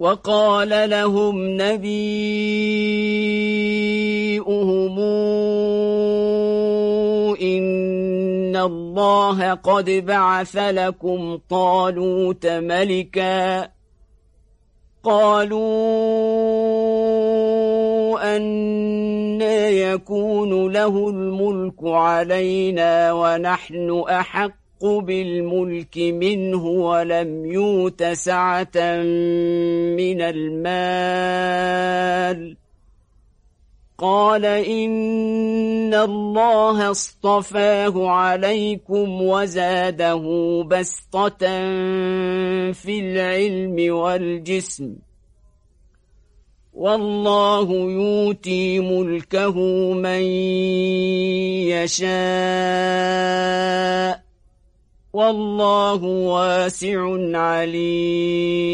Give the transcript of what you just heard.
وقال لهم نبيئهم إن الله قد بعث لكم طالوت ملكا. قالوا أن يكون له الملك علينا ونحن أحق بالملك منه ولم يوت سعة من المال. قال إن الله اصطفاه عليكم وزاده بسطة في العلم والجسم. والله يوتي ملكه من يشاء. والله واسع عليم.